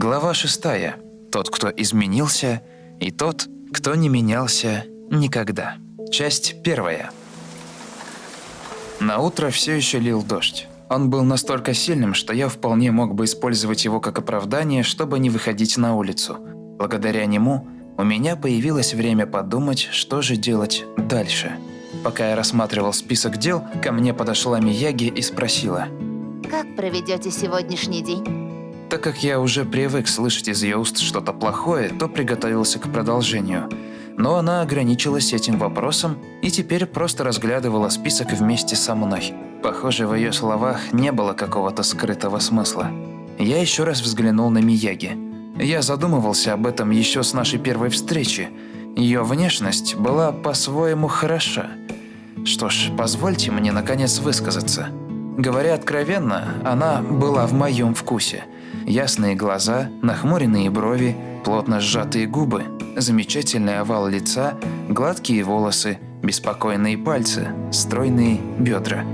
Глава шестая. Тот, кто изменился, и тот, кто не менялся никогда. Часть первая. На утро все еще лил дождь. Он был настолько сильным, что я вполне мог бы использовать его как оправдание, чтобы не выходить на улицу. Благодаря нему у меня появилось время подумать, что же делать дальше. Пока я рассматривал список дел, ко мне подошла Мияги и спросила. Как проведете сегодняшний день? Так как я уже привык слышать из ее уст что-то плохое, то приготовился к продолжению. Но она ограничилась этим вопросом и теперь просто разглядывала список вместе со мной. Похоже, в ее словах не было какого-то скрытого смысла. Я еще раз взглянул на Мияги. Я задумывался об этом еще с нашей первой встречи. Ее внешность была по-своему хороша. Что ж, позвольте мне наконец высказаться. Говоря откровенно, она была в моем вкусе – Ясные глаза, нахмуренные брови, плотно сжатые губы, замечательный овал лица, гладкие волосы, беспокойные пальцы, стройные бедра.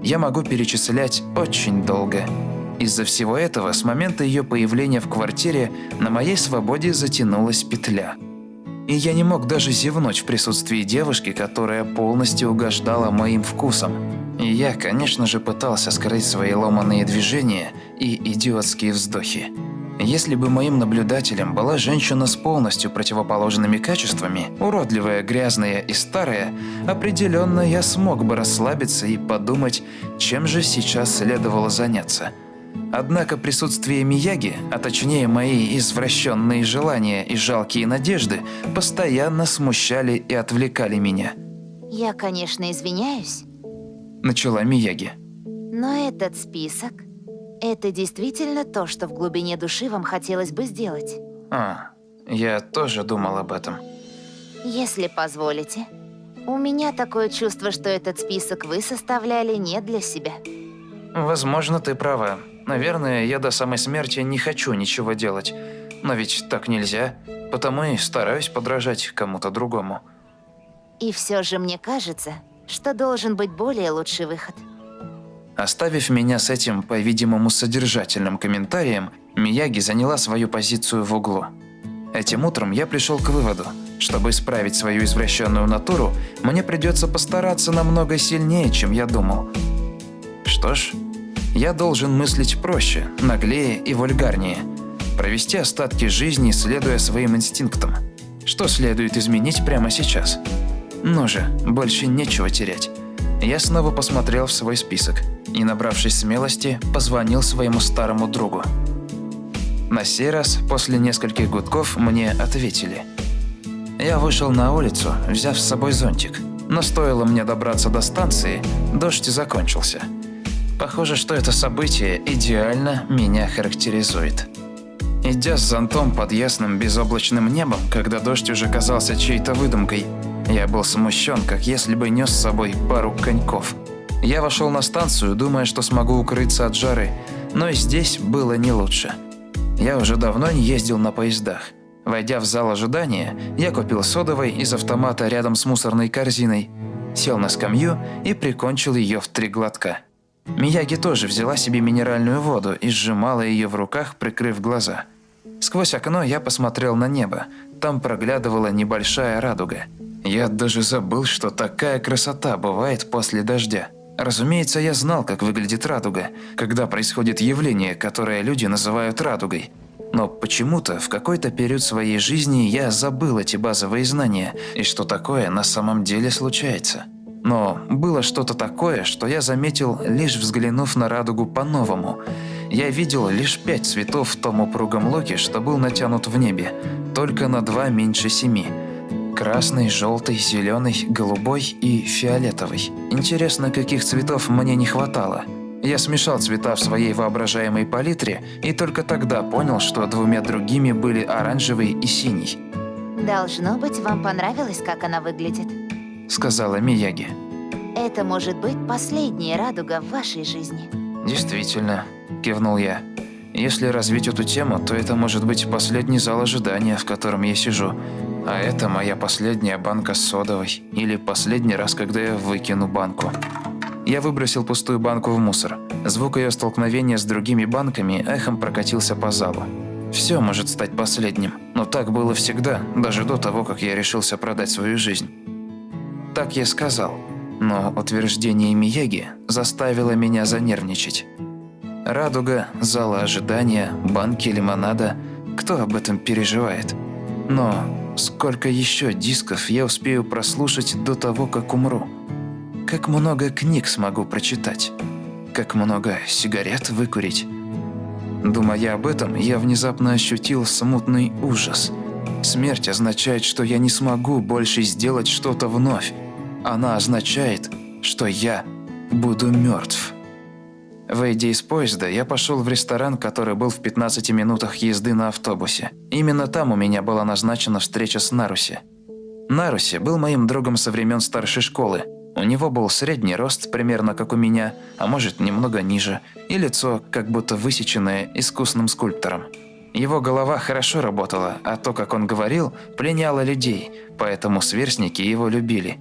Я могу перечислять очень долго. Из-за всего этого с момента ее появления в квартире на моей свободе затянулась петля. И я не мог даже зевнуть в присутствии девушки, которая полностью угождала моим вкусам. И я, конечно же, пытался скрыть свои ломаные движения и идиотские вздохи. Если бы моим наблюдателем была женщина с полностью противоположными качествами, уродливая, грязная и старая, определенно я смог бы расслабиться и подумать, чем же сейчас следовало заняться. Однако присутствие Мияги, а точнее мои извращенные желания и жалкие надежды, постоянно смущали и отвлекали меня. Я, конечно, извиняюсь, начала Мияги. Но этот список – это действительно то, что в глубине души вам хотелось бы сделать. А, я тоже думал об этом. Если позволите, у меня такое чувство, что этот список вы составляли не для себя. Возможно, ты права. Наверное, я до самой смерти не хочу ничего делать. Но ведь так нельзя, потому и стараюсь подражать кому-то другому. И все же мне кажется, что должен быть более лучший выход. Оставив меня с этим, по-видимому, содержательным комментарием, Мияги заняла свою позицию в углу. Этим утром я пришел к выводу, чтобы исправить свою извращенную натуру, мне придется постараться намного сильнее, чем я думал. Что ж, я должен мыслить проще, наглее и вульгарнее. Провести остатки жизни, следуя своим инстинктам. Что следует изменить прямо сейчас? Ну же, больше нечего терять. Я снова посмотрел в свой список и, набравшись смелости, позвонил своему старому другу. На сей раз, после нескольких гудков, мне ответили. Я вышел на улицу, взяв с собой зонтик, но стоило мне добраться до станции, дождь закончился. Похоже, что это событие идеально меня характеризует. Идя с зонтом под ясным безоблачным небом, когда дождь уже казался чьей-то выдумкой, я был смущен, как если бы нес с собой пару коньков. Я вошел на станцию, думая, что смогу укрыться от жары, но и здесь было не лучше. Я уже давно не ездил на поездах. Войдя в зал ожидания, я купил содовой из автомата рядом с мусорной корзиной, сел на скамью и прикончил ее в три глотка. Мияги тоже взяла себе минеральную воду и сжимала ее в руках, прикрыв глаза. Сквозь окно я посмотрел на небо. Там проглядывала небольшая радуга. Я даже забыл, что такая красота бывает после дождя. Разумеется, я знал, как выглядит радуга, когда происходит явление, которое люди называют радугой. Но почему-то в какой-то период своей жизни я забыл эти базовые знания и что такое на самом деле случается. Но было что-то такое, что я заметил, лишь взглянув на радугу по-новому. Я видел лишь пять цветов в том упругом локе, что был натянут в небе, только на два меньше семи – Красный, желтый, зеленый, голубой и фиолетовый. Интересно, каких цветов мне не хватало. Я смешал цвета в своей воображаемой палитре и только тогда понял, что двумя другими были оранжевый и синий. «Должно быть, вам понравилось, как она выглядит», — сказала Мияги. «Это может быть последняя радуга в вашей жизни». «Действительно», — кивнул я. «Если развить эту тему, то это может быть последний зал ожидания, в котором я сижу. А это моя последняя банка с содовой. Или последний раз, когда я выкину банку. Я выбросил пустую банку в мусор. Звук ее столкновения с другими банками эхом прокатился по залу. Все может стать последним, но так было всегда, даже до того, как я решился продать свою жизнь. Так я сказал, но утверждение Мияги заставило меня занервничать. Радуга, зала ожидания, банки лимонада – кто об этом переживает? Но сколько еще дисков я успею прослушать до того, как умру? Как много книг смогу прочитать? Как много сигарет выкурить? Думая об этом, я внезапно ощутил смутный ужас. Смерть означает, что я не смогу больше сделать что-то вновь. Она означает, что я буду мертв. Выйдя из поезда, я пошел в ресторан, который был в 15 минутах езды на автобусе. Именно там у меня была назначена встреча с Наруси. Наруси был моим другом со времен старшей школы. У него был средний рост, примерно как у меня, а может немного ниже, и лицо, как будто высеченное искусным скульптором. Его голова хорошо работала, а то, как он говорил, пленяло людей, поэтому сверстники его любили.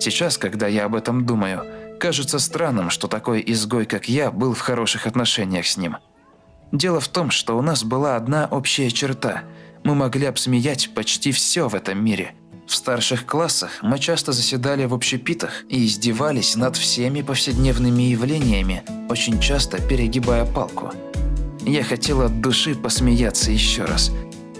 Сейчас, когда я об этом думаю – Кажется странным, что такой изгой, как я, был в хороших отношениях с ним. Дело в том, что у нас была одна общая черта. Мы могли обсмеять почти все в этом мире. В старших классах мы часто заседали в общепитах и издевались над всеми повседневными явлениями, очень часто перегибая палку. Я хотел от души посмеяться еще раз.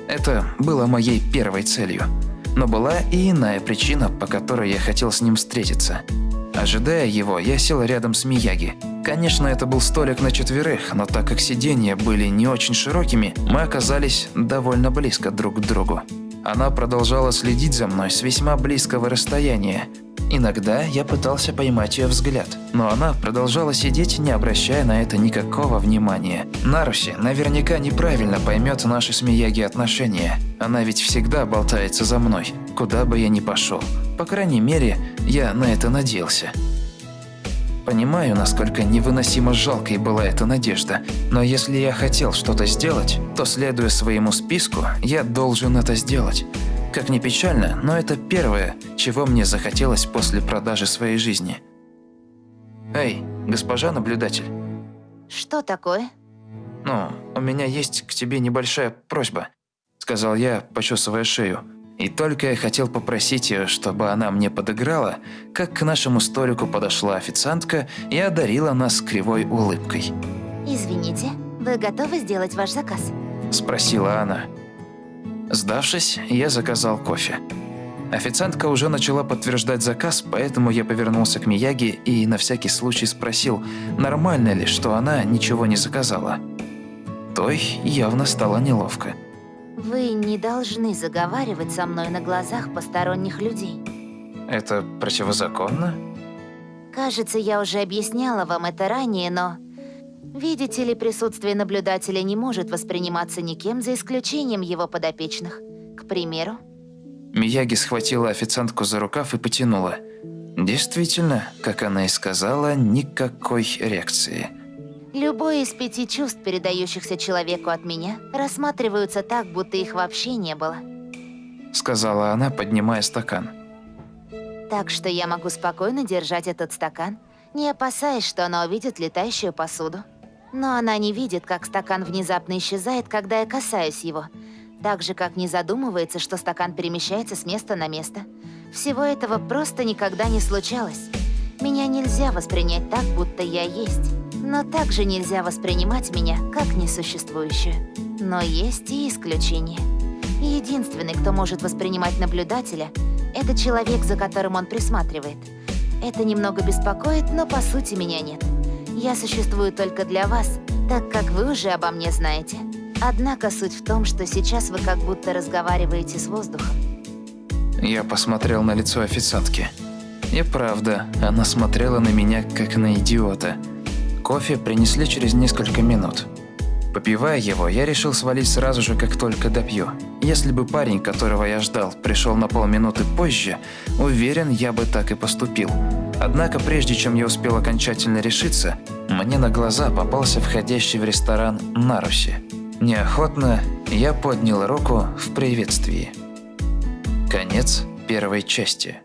Это было моей первой целью. Но была и иная причина, по которой я хотел с ним встретиться – Ожидая его, я сел рядом с Мияги. Конечно, это был столик на четверых, но так как сиденья были не очень широкими, мы оказались довольно близко друг к другу. Она продолжала следить за мной с весьма близкого расстояния. Иногда я пытался поймать ее взгляд, но она продолжала сидеть, не обращая на это никакого внимания. Наруси наверняка неправильно поймет наши с Мияги отношения. Она ведь всегда болтается за мной, куда бы я ни пошел. По крайней мере, я на это надеялся. Понимаю, насколько невыносимо жалкой была эта надежда, но если я хотел что-то сделать, то, следуя своему списку, я должен это сделать. Как ни печально, но это первое, чего мне захотелось после продажи своей жизни. Эй, госпожа наблюдатель. Что такое? Ну, у меня есть к тебе небольшая просьба, сказал я, почесывая шею. И только я хотел попросить ее, чтобы она мне подыграла, как к нашему столику подошла официантка и одарила нас кривой улыбкой. «Извините, вы готовы сделать ваш заказ?» – спросила она. Сдавшись, я заказал кофе. Официантка уже начала подтверждать заказ, поэтому я повернулся к Мияги и на всякий случай спросил, нормально ли, что она ничего не заказала. Той явно стало неловко. Вы не должны заговаривать со мной на глазах посторонних людей. Это противозаконно? Кажется, я уже объясняла вам это ранее, но... Видите ли, присутствие наблюдателя не может восприниматься никем, за исключением его подопечных. К примеру... Мияги схватила официантку за рукав и потянула. Действительно, как она и сказала, никакой реакции. Любое из пяти чувств, передающихся человеку от меня, рассматриваются так, будто их вообще не было. Сказала она, поднимая стакан. Так что я могу спокойно держать этот стакан, не опасаясь, что она увидит летающую посуду. Но она не видит, как стакан внезапно исчезает, когда я касаюсь его. Так же, как не задумывается, что стакан перемещается с места на место. Всего этого просто никогда не случалось. Меня нельзя воспринять так, будто я есть. Но также нельзя воспринимать меня как несуществующую. Но есть и исключения. Единственный, кто может воспринимать наблюдателя, это человек, за которым он присматривает. Это немного беспокоит, но по сути меня нет. Я существую только для вас, так как вы уже обо мне знаете. Однако суть в том, что сейчас вы как будто разговариваете с воздухом. Я посмотрел на лицо официантки. И правда, она смотрела на меня как на идиота – Кофе принесли через несколько минут. Попивая его, я решил свалить сразу же, как только допью. Если бы парень, которого я ждал, пришел на полминуты позже, уверен, я бы так и поступил. Однако, прежде чем я успел окончательно решиться, мне на глаза попался входящий в ресторан Наруси. Неохотно я поднял руку в приветствии. Конец первой части.